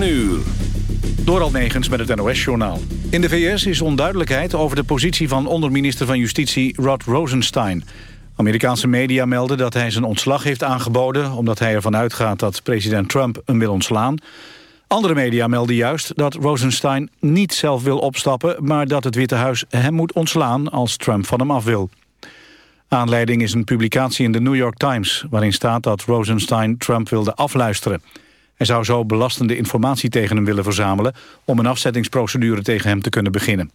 7 uur. Door Negens met het NOS-journaal. In de VS is onduidelijkheid over de positie van onderminister van Justitie Rod Rosenstein. Amerikaanse media melden dat hij zijn ontslag heeft aangeboden... omdat hij ervan uitgaat dat president Trump hem wil ontslaan. Andere media melden juist dat Rosenstein niet zelf wil opstappen... maar dat het Witte Huis hem moet ontslaan als Trump van hem af wil. Aanleiding is een publicatie in de New York Times... waarin staat dat Rosenstein Trump wilde afluisteren. Hij zou zo belastende informatie tegen hem willen verzamelen... om een afzettingsprocedure tegen hem te kunnen beginnen.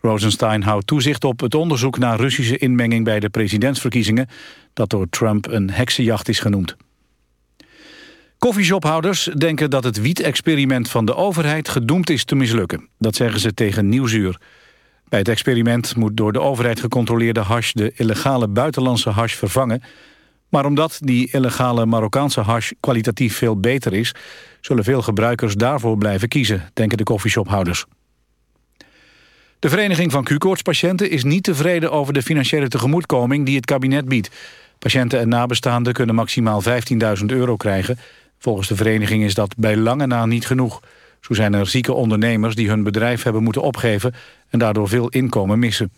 Rosenstein houdt toezicht op het onderzoek naar Russische inmenging bij de presidentsverkiezingen... dat door Trump een heksenjacht is genoemd. Koffieshophouders denken dat het wiet-experiment van de overheid gedoemd is te mislukken. Dat zeggen ze tegen Nieuwsuur. Bij het experiment moet door de overheid gecontroleerde hash de illegale buitenlandse hash vervangen. Maar omdat die illegale Marokkaanse hash kwalitatief veel beter is... zullen veel gebruikers daarvoor blijven kiezen, denken de koffieshophouders. De Vereniging van Q-koortspatiënten is niet tevreden over de financiële tegemoetkoming die het kabinet biedt. Patiënten en nabestaanden kunnen maximaal 15.000 euro krijgen. Volgens de vereniging is dat bij lange na niet genoeg. Zo zijn er zieke ondernemers die hun bedrijf hebben moeten opgeven... en daardoor veel inkomen missen.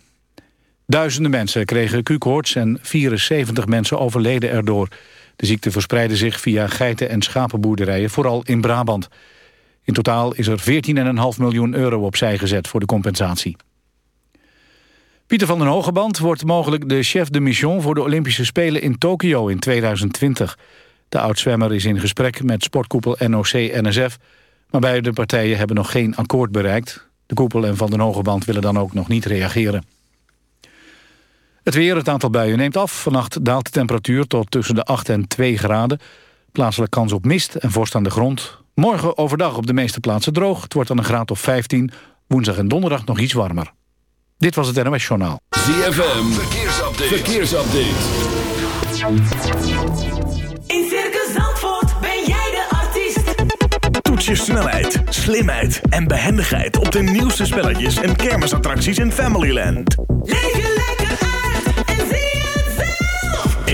Duizenden mensen kregen Q-koorts en 74 mensen overleden erdoor. De ziekte verspreidde zich via geiten- en schapenboerderijen, vooral in Brabant. In totaal is er 14,5 miljoen euro opzij gezet voor de compensatie. Pieter van den Hogeband wordt mogelijk de chef de mission... voor de Olympische Spelen in Tokio in 2020. De oud-zwemmer is in gesprek met sportkoepel NOC-NSF... maar beide partijen hebben nog geen akkoord bereikt. De koepel en Van den Hogeband willen dan ook nog niet reageren. Het weer, het aantal buien neemt af. Vannacht daalt de temperatuur tot tussen de 8 en 2 graden. Plaatselijk kans op mist en vorst aan de grond. Morgen overdag op de meeste plaatsen droog. Het wordt dan een graad of 15. Woensdag en donderdag nog iets warmer. Dit was het NOS Journaal. ZFM, verkeersupdate. verkeersupdate. In Circus Zandvoort ben jij de artiest. Toets je snelheid, slimheid en behendigheid op de nieuwste spelletjes en kermisattracties in Familyland. Leef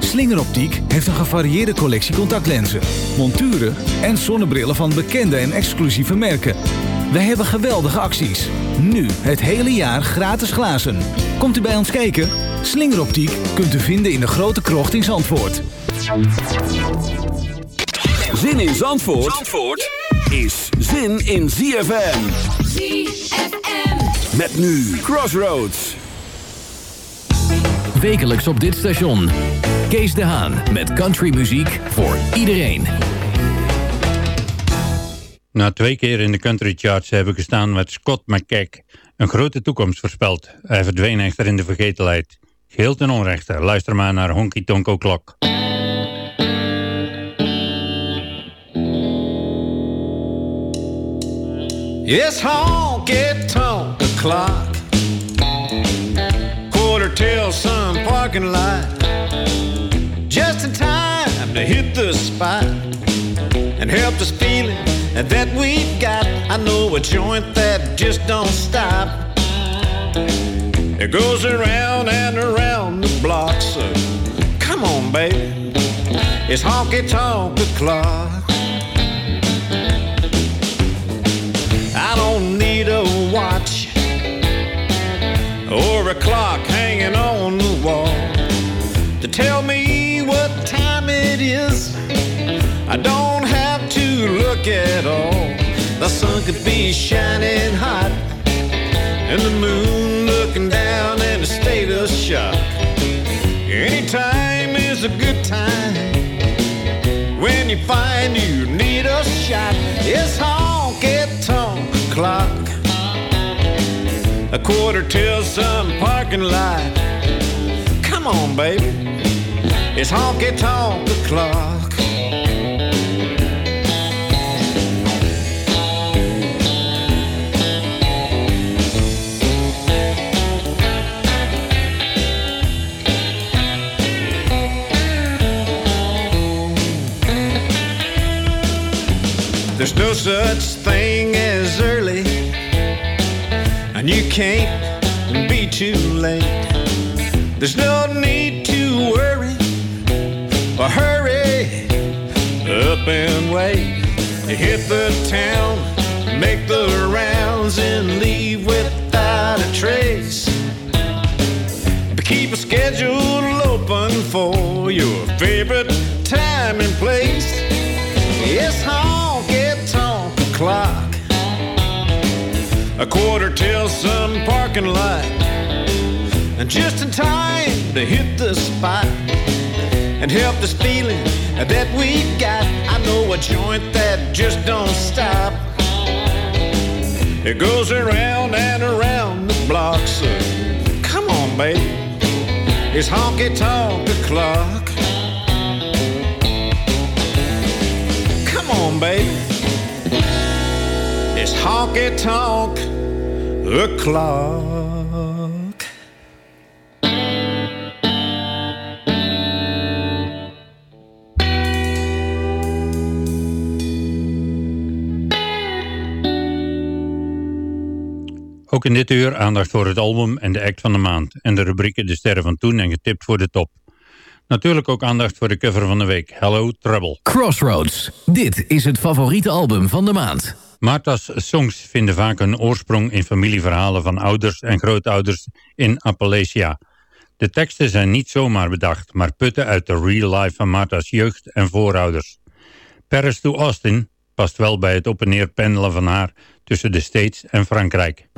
Slingeroptiek heeft een gevarieerde collectie contactlenzen, monturen en zonnebrillen van bekende en exclusieve merken. Wij hebben geweldige acties. Nu het hele jaar gratis glazen. Komt u bij ons kijken? Slingeroptiek kunt u vinden in de grote krocht in Zandvoort. Zin in Zandvoort, Zandvoort is zin in ZFM. ZFM. Met nu Crossroads. Wekelijks op dit station. Kees de Haan met countrymuziek voor iedereen. Na twee keer in de country charts hebben gestaan met Scott McKeck een grote toekomst voorspeld. Hij verdween echter in de vergetelheid. Geheel ten onrechte. Luister maar naar Honky Tonk O'Clock. Yes, honky tonk the clock. Quarter till sun parking lot. Just in time to hit the spot and help us feeling that we've got. I know a joint that just don't stop. It goes around and around the block. So come on, baby. It's honky tonk the clock. I don't need a watch or a clock hanging on the wall to tell me it is. I don't have to look at all. The sun could be shining hot, and the moon looking down in a state of shock. Anytime is a good time when you find you need a shot. It's honky tonk clock, a quarter till some parking lot. Come on, baby, it's honky tonk clock. There's no such thing as early, and you can't be too late. There's no need up and wait. Hit the town, make the rounds, and leave without a trace. But keep a schedule open for your favorite time and place. It's honky tonk clock. A quarter till some parking lot. And just in time to hit the spot and help this feeling that we've got. I know a joint that just don't stop. It goes around and around the block, so come on, baby. It's honky tonk o'clock. Come on, baby. It's honky tonk o'clock. Ook in dit uur aandacht voor het album en de act van de maand. En de rubrieken De Sterren van Toen en Getipt voor de Top. Natuurlijk ook aandacht voor de cover van de week. Hello Trouble. Crossroads. Dit is het favoriete album van de maand. Martha's songs vinden vaak hun oorsprong in familieverhalen van ouders en grootouders in Appalachia. De teksten zijn niet zomaar bedacht, maar putten uit de real life van Martha's jeugd en voorouders. Paris to Austin past wel bij het op en neer pendelen van haar tussen de States en Frankrijk.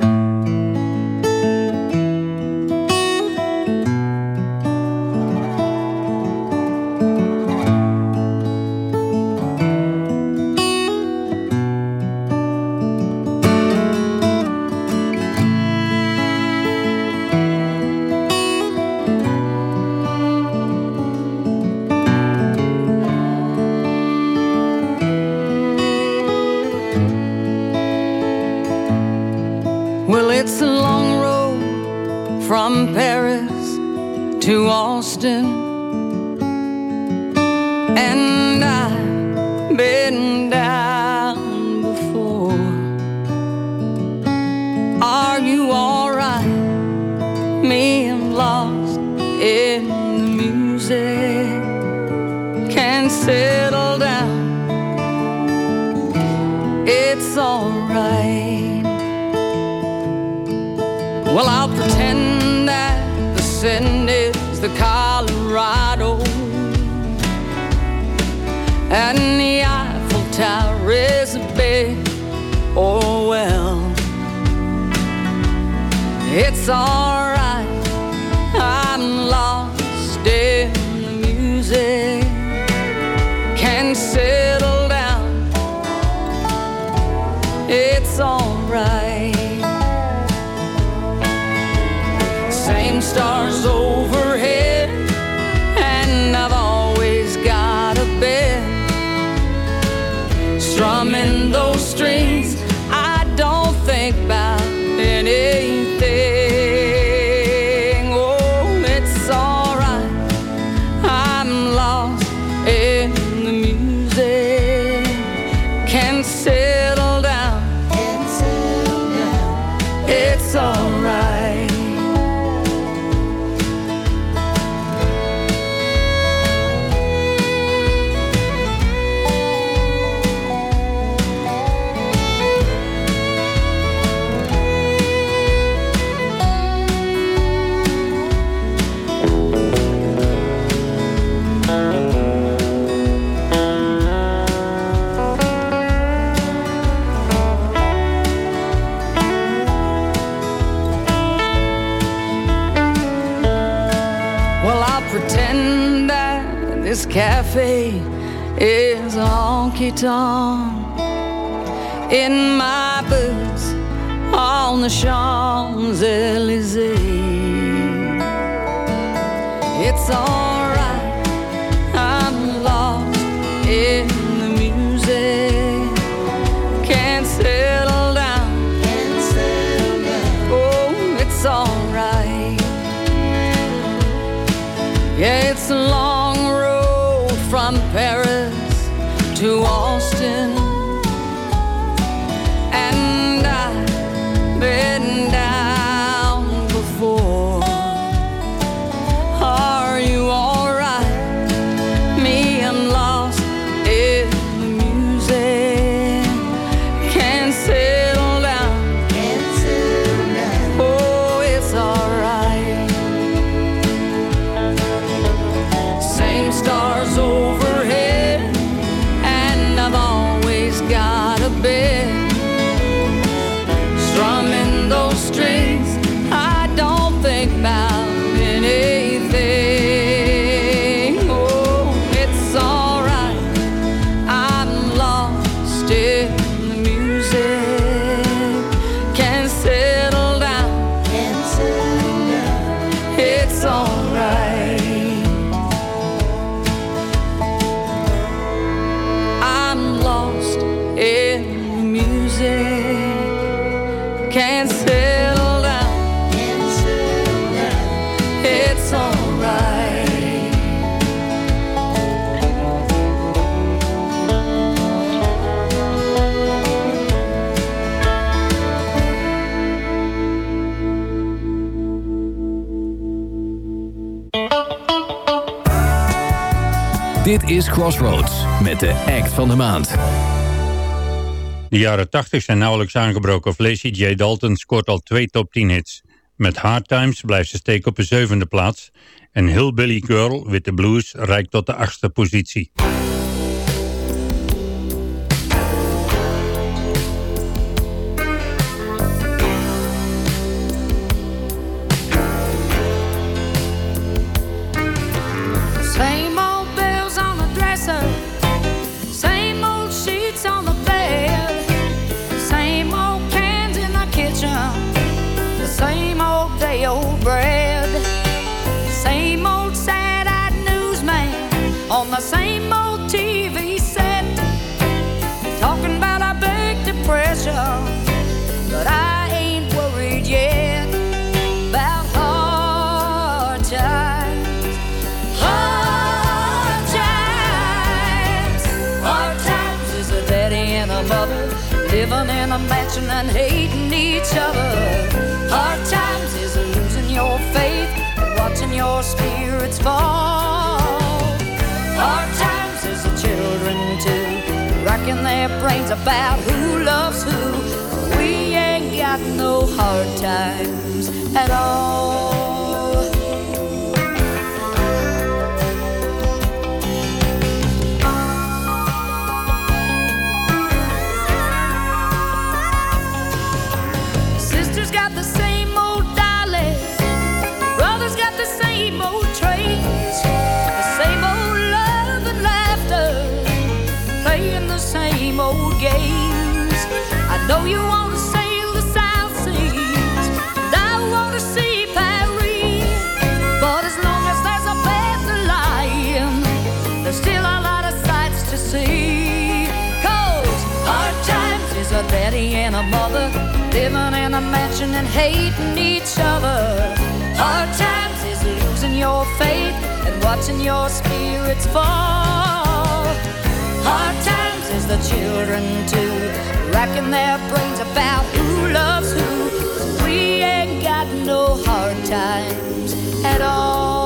Crossroads met de act van de maand. De jaren 80 zijn nauwelijks aangebroken of J. Dalton scoort al twee top 10 hits. Met Hard Times blijft ze steken op de zevende plaats en Hillbilly Girl with the Blues reikt tot de achtste positie. living in a mansion and hating each other. Hard times is losing your faith and watching your spirits fall. Hard times is the children too, racking their brains about who loves who. We ain't got no hard times at all. matching and hating each other. Hard times is losing your faith and watching your spirits fall. Hard times is the children too, racking their brains about who loves who. We ain't got no hard times at all.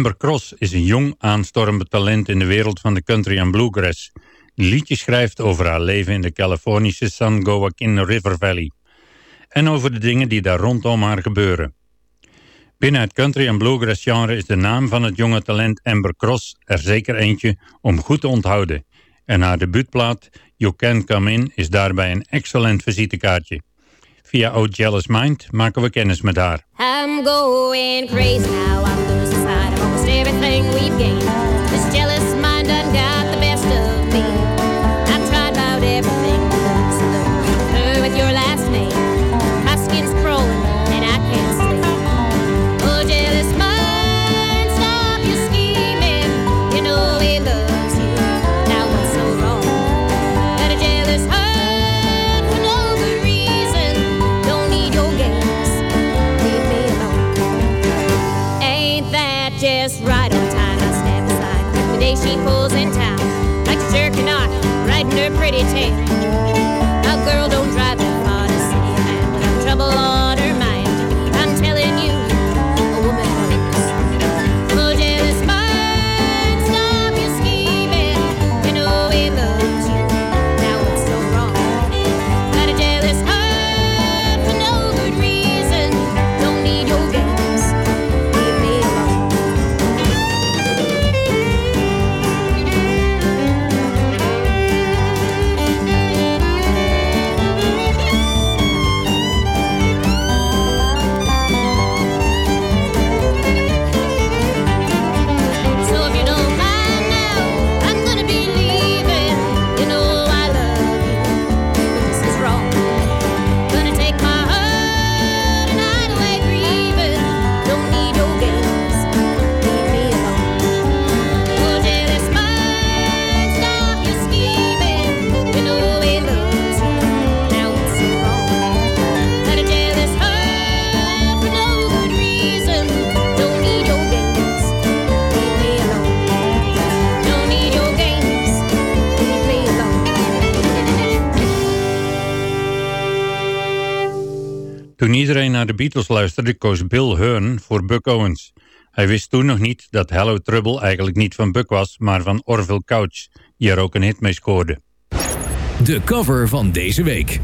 Amber Cross is een jong aanstormend talent in de wereld van de country en bluegrass. Die liedjes schrijft over haar leven in de Californische San Joaquin River Valley. En over de dingen die daar rondom haar gebeuren. Binnen het country en bluegrass genre is de naam van het jonge talent Amber Cross er zeker eentje om goed te onthouden. En haar debuutplaat You Can Come In is daarbij een excellent visitekaartje. Via Oh Jealous Mind maken we kennis met haar. I'm going crazy now, I'm lost everything we've gained. This jealous mind undone. waiting. Beatles luisterde, koos Bill Hearn voor Buck Owens. Hij wist toen nog niet dat Hello Trouble eigenlijk niet van Buck was, maar van Orville Couch, die er ook een hit mee scoorde. De cover van deze week.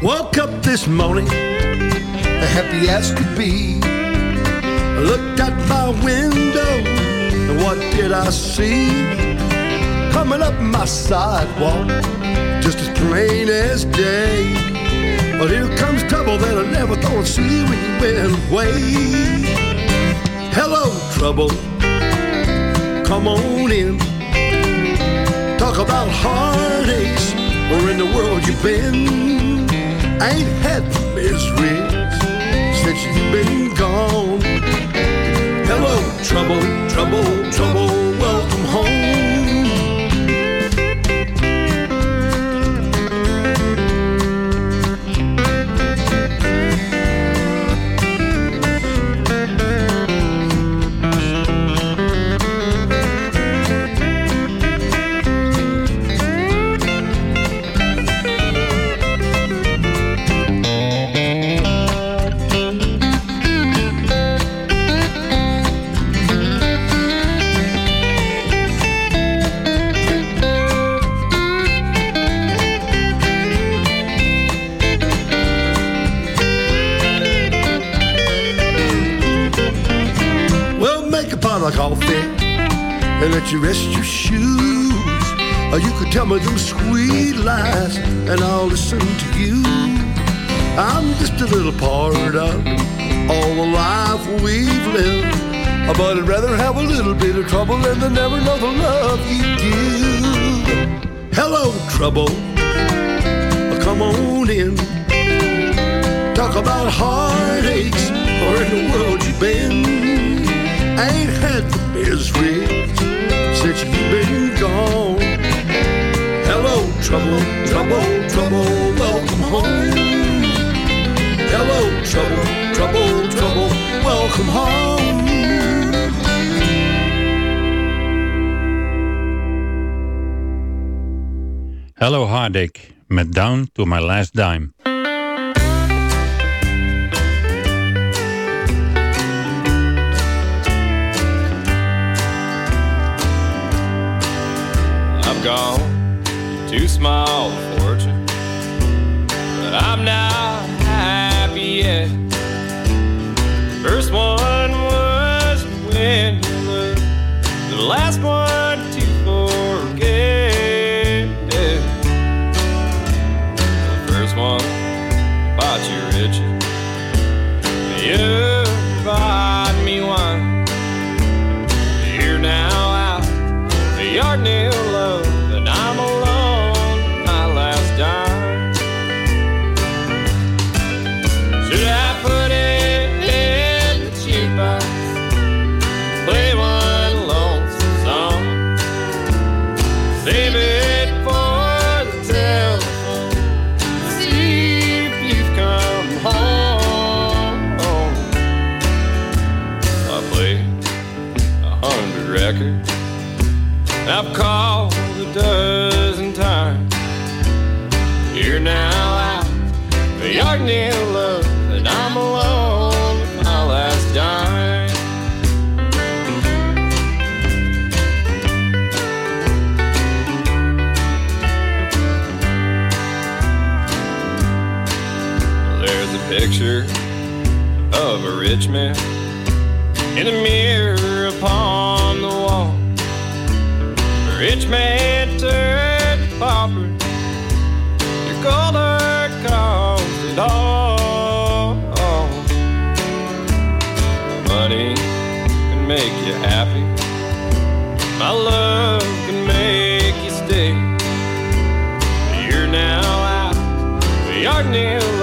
Woke up this morning, happy as to be. Looked my window, what did I see? Coming up my sidewalk, just as plain as day. But here comes trouble that I never thought I'd see when you went away. Hello, trouble, come on in. Talk about heartaches, where in the world you've been. I ain't had misery since you've been gone. Hello, trouble, trouble, trouble, and let you rest your shoes. Or you could tell me them sweet lies and I'll listen to you. I'm just a little part of all the life we've lived. But I'd rather have a little bit of trouble than to never know the love you give. Hello, trouble. Come on in. Talk about heartaches or in the world you've been. I ain't had the misery since you've been gone. Hello, trouble, trouble, trouble, welcome home. Hello, trouble, trouble, trouble, welcome home. Hello Heartache met Down to My Last Dime. Gone too small a fortune, but I'm not happy yet. First one was when you looked, the last one My love can make you stay. You're now out for your new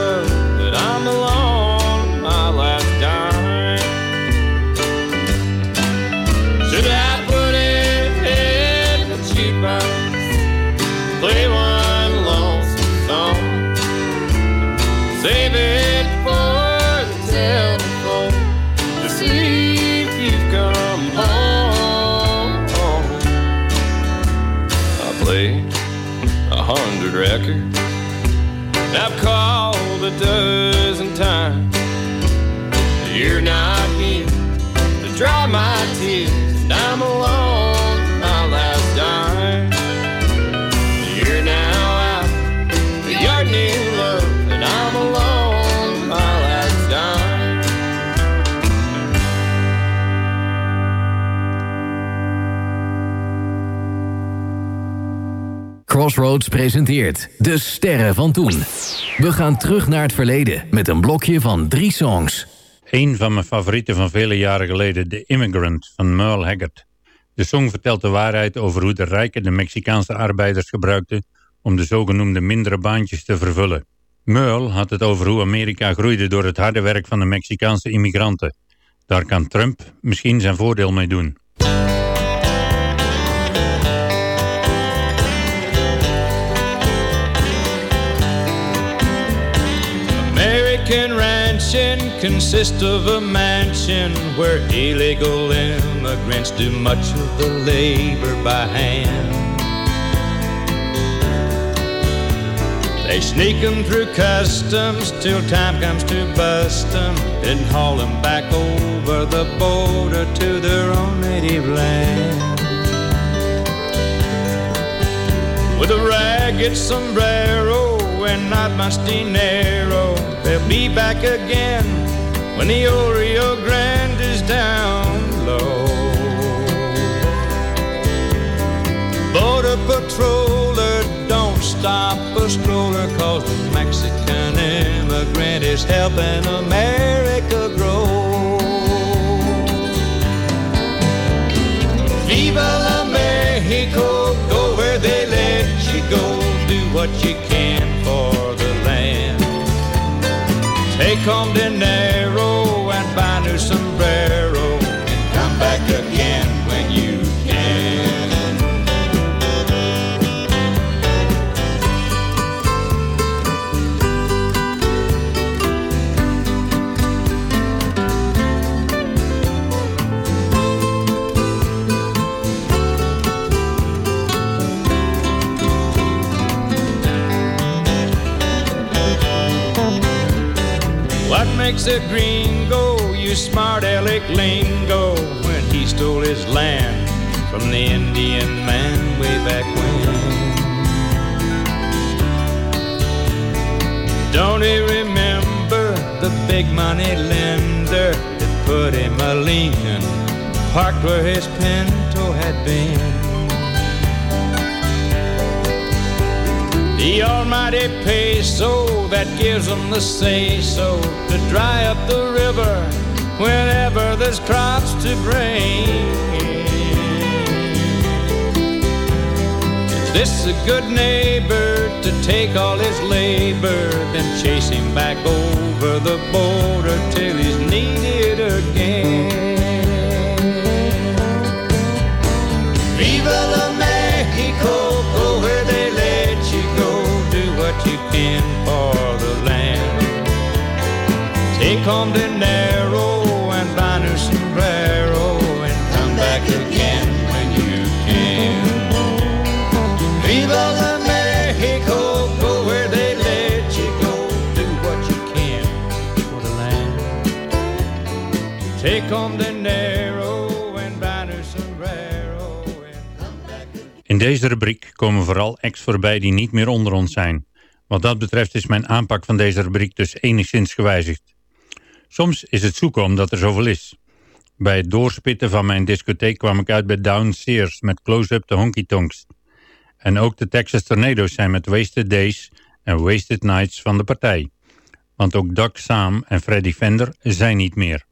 Crossroads presenteert De Sterren van Toen. We gaan terug naar het verleden met een blokje van drie songs. Een van mijn favorieten van vele jaren geleden, The Immigrant van Merle Haggard. De song vertelt de waarheid over hoe de rijken de Mexicaanse arbeiders gebruikten om de zogenoemde mindere baantjes te vervullen. Merle had het over hoe Amerika groeide door het harde werk van de Mexicaanse immigranten. Daar kan Trump misschien zijn voordeel mee doen. American ranching consists of a mansion where illegal immigrants do much of the labor by hand. They sneak them through customs till time comes to bust 'em, then them back over the border to their own native land. With a ragged sombrero and not much dinero, they'll be back again when the Oreo Grande is down low. Border patroller, don't stop a stroller, cause the Mexican immigrant is helping America grow. Viva la Mexico, go where they let you go, do what you can Take home dinero and buy new sombrero, Makes a gringo you smart aleck lingo when he stole his land from the Indian man way back when? Don't he remember the big money lender that put him a leaning parked where his pinto had been? The almighty peso that gives them the say-so to dry up the river whenever there's crops to bring. Is this a good neighbor to take all his labor, then chase him back over the border till he's needed again? In deze rubriek komen vooral acts voorbij die niet meer onder ons zijn. Wat dat betreft is mijn aanpak van deze rubriek dus enigszins gewijzigd. Soms is het zoeken omdat er zoveel is. Bij het doorspitten van mijn discotheek kwam ik uit bij Downstairs met Close-Up de Honky Tonks. En ook de Texas Tornado's zijn met Wasted Days en Wasted Nights van de partij. Want ook Doug Saam en Freddy Fender zijn niet meer.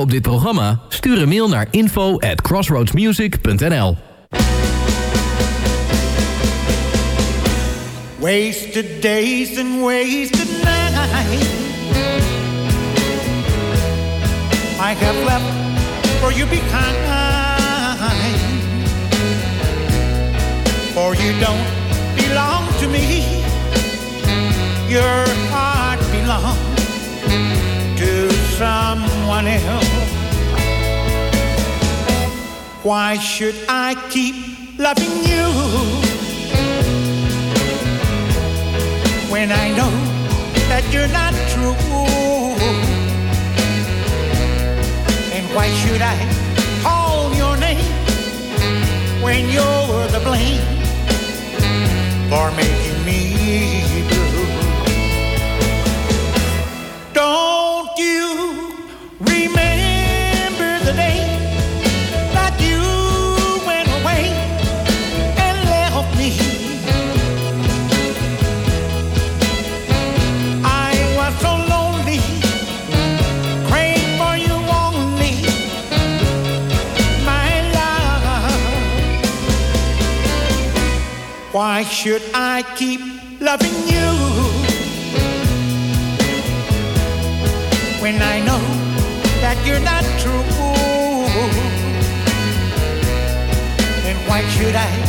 Op dit programma? Stuur een mail naar info at crossroadsmusic.nl Wasted days and wasted nights I have left for you behind. For you don't belong to me. Your heart belongs someone else. Why should I keep loving you when I know that you're not true? And why should I call your name when you're the blame for making me blue? Why should I keep loving you when I know that you're not true? And why should I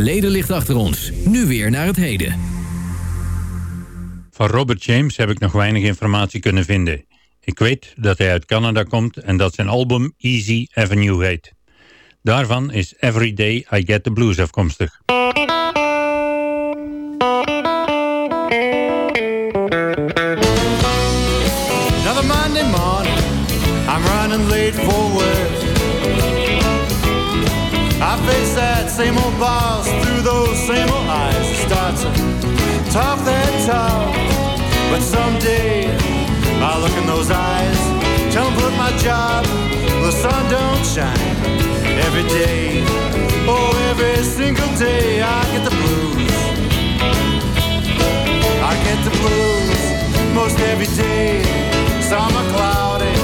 verleden ligt achter ons. Nu weer naar het heden. Van Robert James heb ik nog weinig informatie kunnen vinden. Ik weet dat hij uit Canada komt en dat zijn album Easy Avenue heet. Daarvan is Every Day I Get the Blues afkomstig. Another Monday morning, I'm running late for work. I face that same old boss talk that talk, but someday I'll look in those eyes, tell 'em put my job, the sun don't shine every day. Oh, every single day I get the blues. I get the blues most every day. Summer cloudy,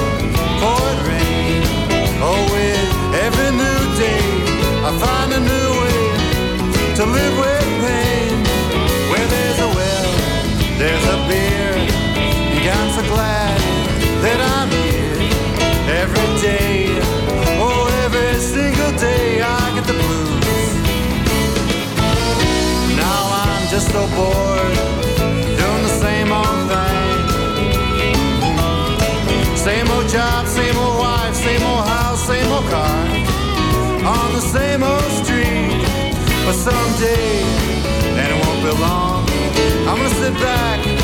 pour it rain. Oh, with every new day, I find a new way to live with just so bored Doing the same old thing. Same old job, same old wife, same old house, same old car. On the same old street But someday, and it won't be long I'm gonna sit back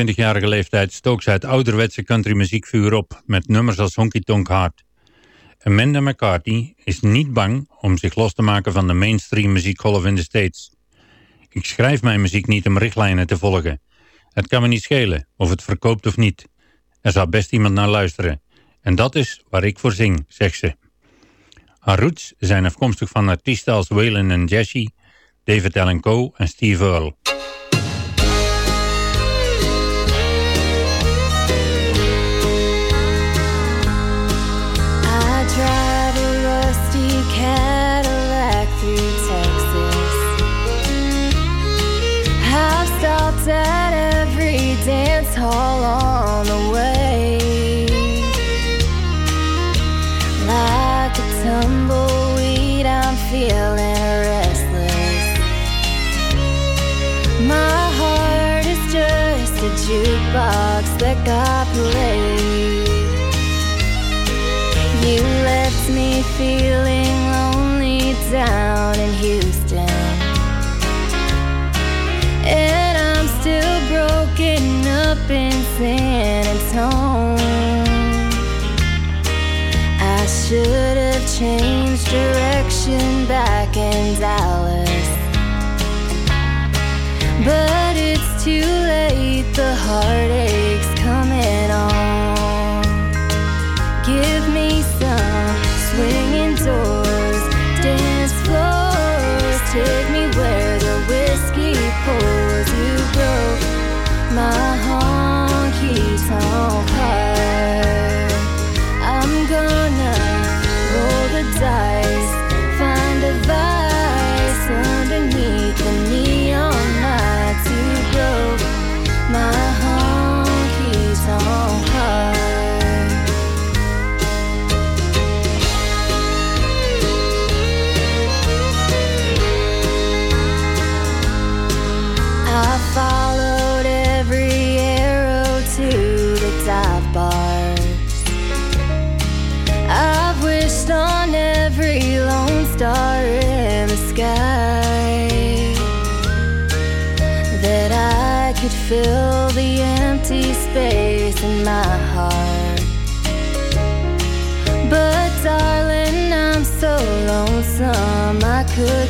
20-jarige leeftijd stook ze het ouderwetse countrymuziek vuur op met nummers als Honky Tonk Heart. Amanda McCarthy is niet bang om zich los te maken van de mainstream muziekgolf in de States. Ik schrijf mijn muziek niet om richtlijnen te volgen. Het kan me niet schelen of het verkoopt of niet. Er zou best iemand naar luisteren. En dat is waar ik voor zing, zegt ze. Haar roots zijn afkomstig van artiesten als Waylon en David Allen Coe en Steve Earle. feeling lonely down in Houston. And I'm still broken up in San Antonio. I should have changed direction back in Dallas. But it's too late, the heartache.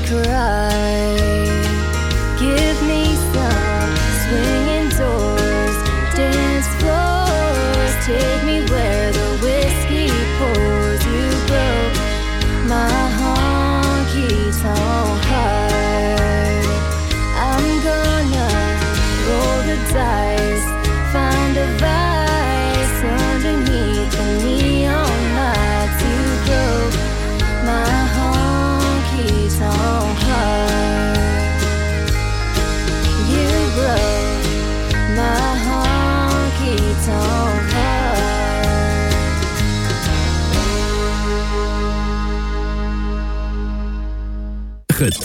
cry.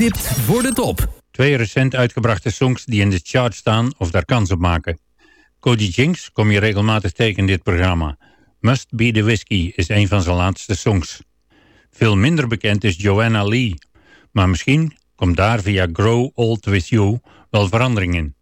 Getipt voor de top. Twee recent uitgebrachte songs die in de chart staan of daar kans op maken. Cody Jinks kom je regelmatig tegen dit programma. Must Be The Whiskey is een van zijn laatste songs. Veel minder bekend is Joanna Lee. Maar misschien komt daar via Grow Old With You wel verandering in.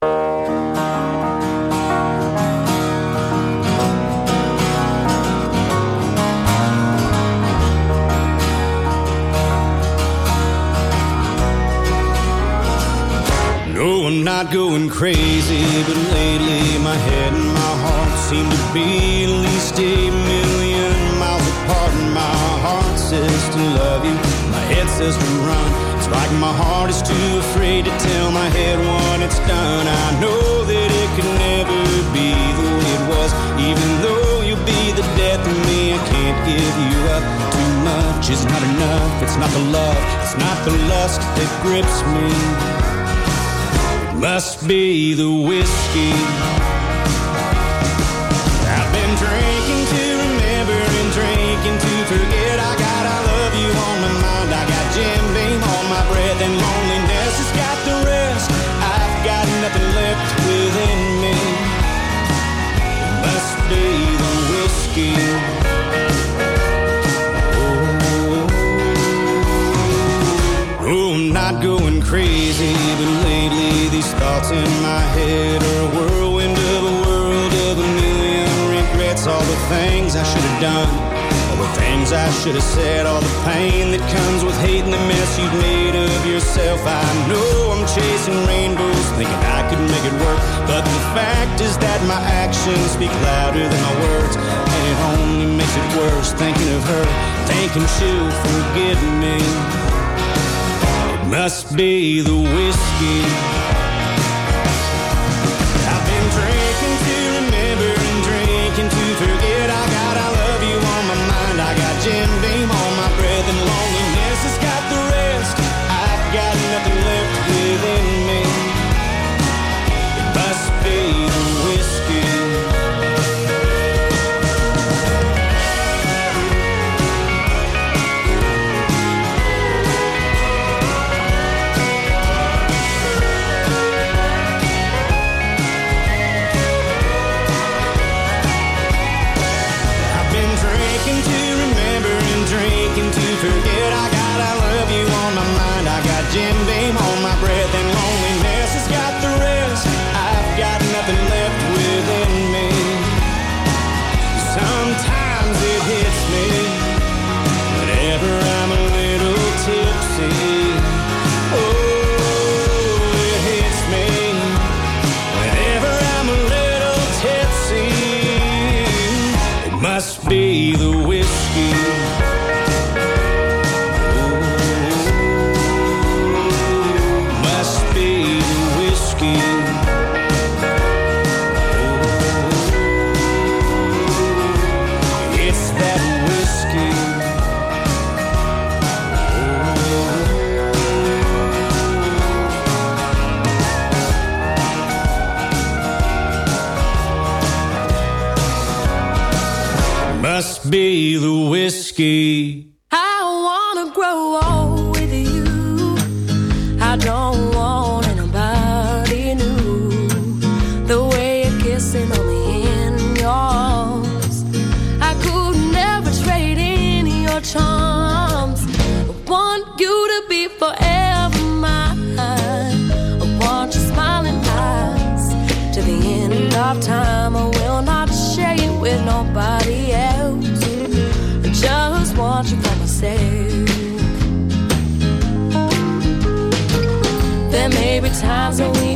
Going crazy, but lately my head and my heart seem to be at least a million miles apart. And my heart says to love you, my head says to run. It's like my heart is too afraid to tell my head when it's done. I know that it could never be the way it was, even though you'll be the death of me. I can't give you up. Too much is not enough. It's not the love, it's not the lust that grips me must be the whiskey. I've been drinking to remember and drinking to forget. I got I love you on my mind. I got Jim Beam on my breath, and loneliness has got the rest. I've got nothing left within me. Must be the whiskey. In my head are a whirlwind of a world of a million regrets. All the things I should have done, all the things I should have said, all the pain that comes with hating the mess you've made of yourself. I know I'm chasing rainbows, thinking I could make it work, but the fact is that my actions speak louder than my words, and it only makes it worse thinking of her, thinking she'll forget me must be the whiskey. Within me. It must be whiskey. Times when we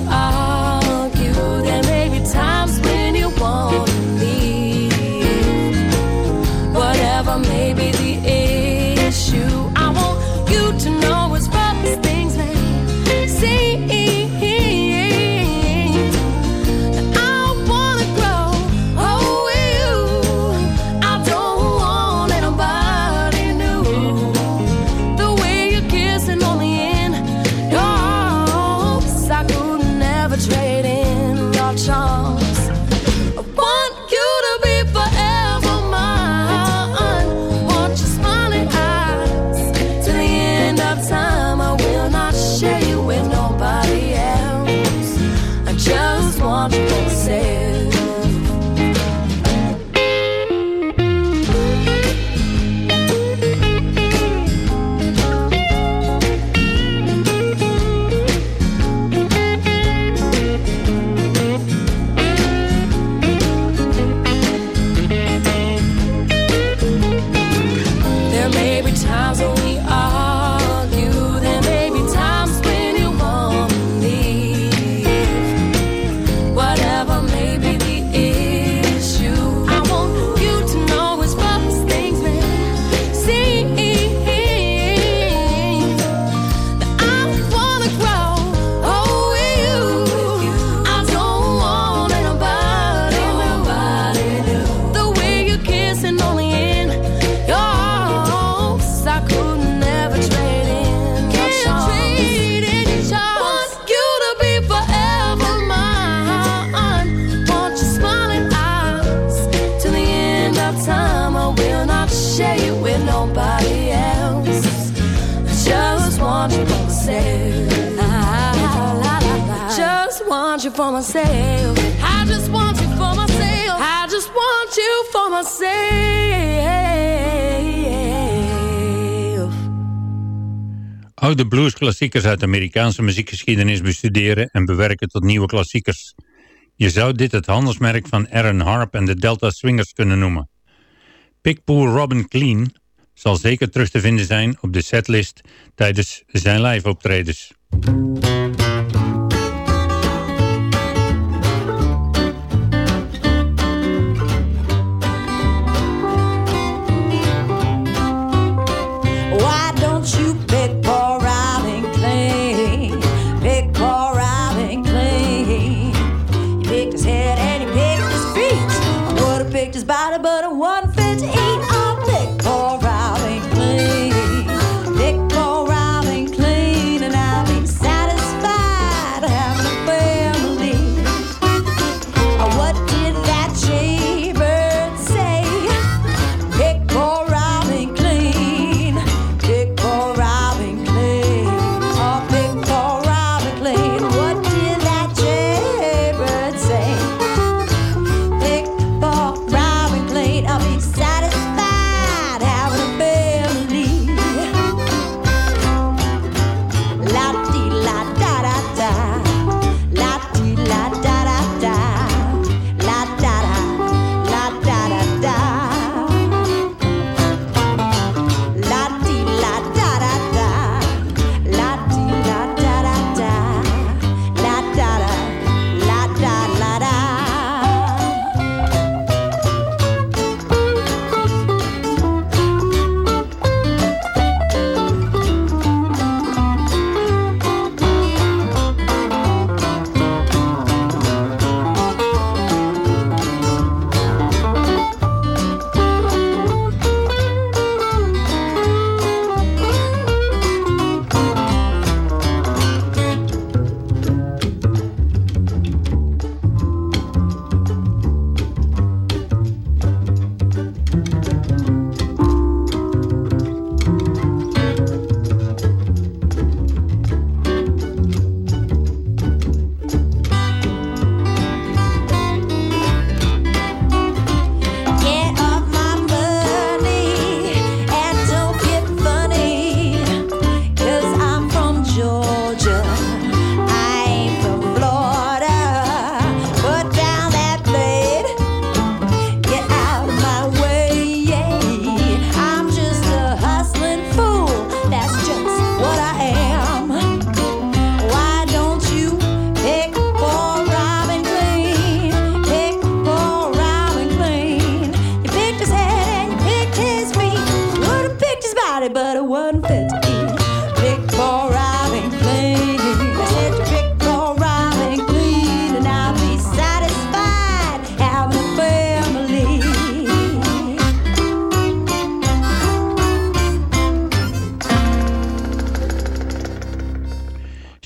myself. I just want you for myself. I just want you for myself. Oude bluesklassiekers uit de Amerikaanse muziekgeschiedenis bestuderen en bewerken tot nieuwe klassiekers. Je zou dit het handelsmerk van Aaron Harp en de Delta Swingers kunnen noemen. Pickpool Robin Clean zal zeker terug te vinden zijn op de setlist tijdens zijn live optredens.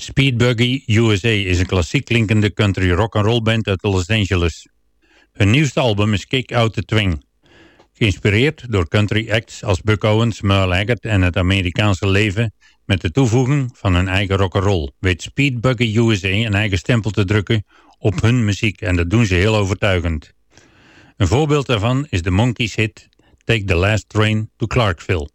Speed Buggy USA is een klassiek klinkende country rock and roll band uit Los Angeles. Hun nieuwste album is Kick Out the Twing. Geïnspireerd door country acts als Buck Owens, Merle Haggard en het Amerikaanse leven met de toevoeging van hun eigen rock'n'roll, weet Speed Buggy USA een eigen stempel te drukken op hun muziek en dat doen ze heel overtuigend. Een voorbeeld daarvan is de Monkeys hit Take the Last Train to Clarksville.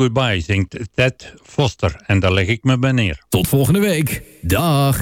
Goodbye zingt Ted Foster. En daar leg ik me bij neer. Tot volgende week. Dag.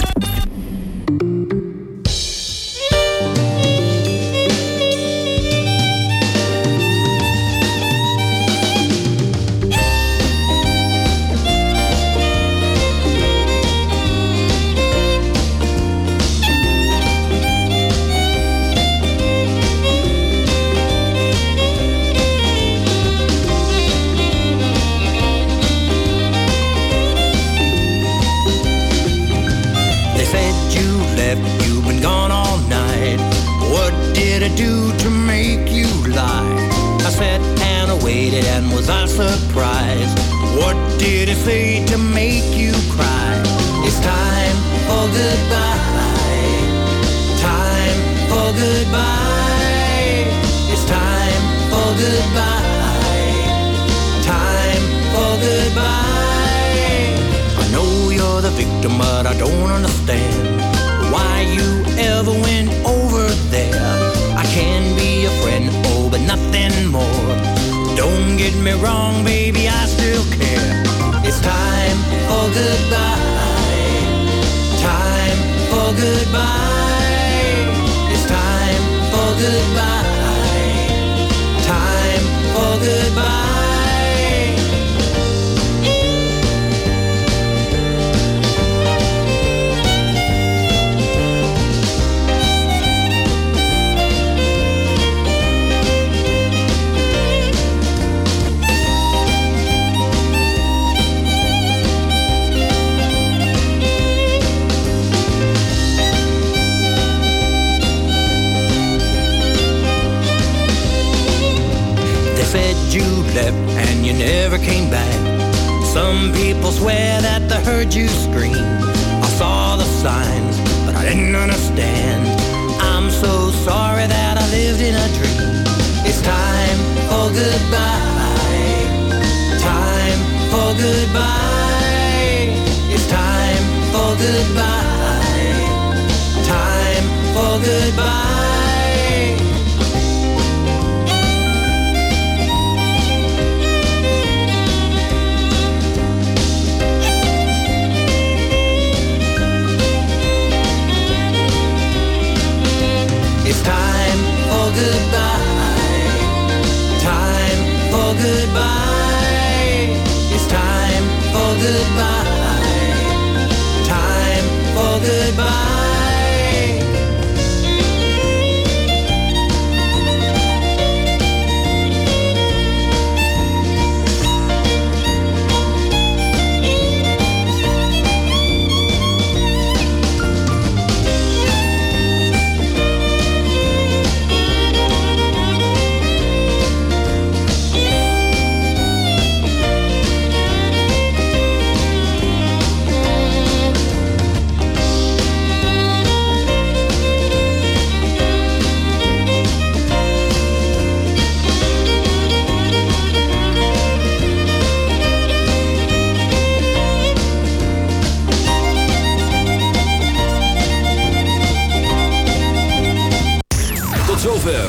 Some people swear that they heard you scream. I saw the signs, but I didn't understand. I'm so sorry that I lived in a dream. It's time for goodbye. Time for goodbye. It's time for goodbye. Time for goodbye. for goodbye. It's time for goodbye. Time for goodbye.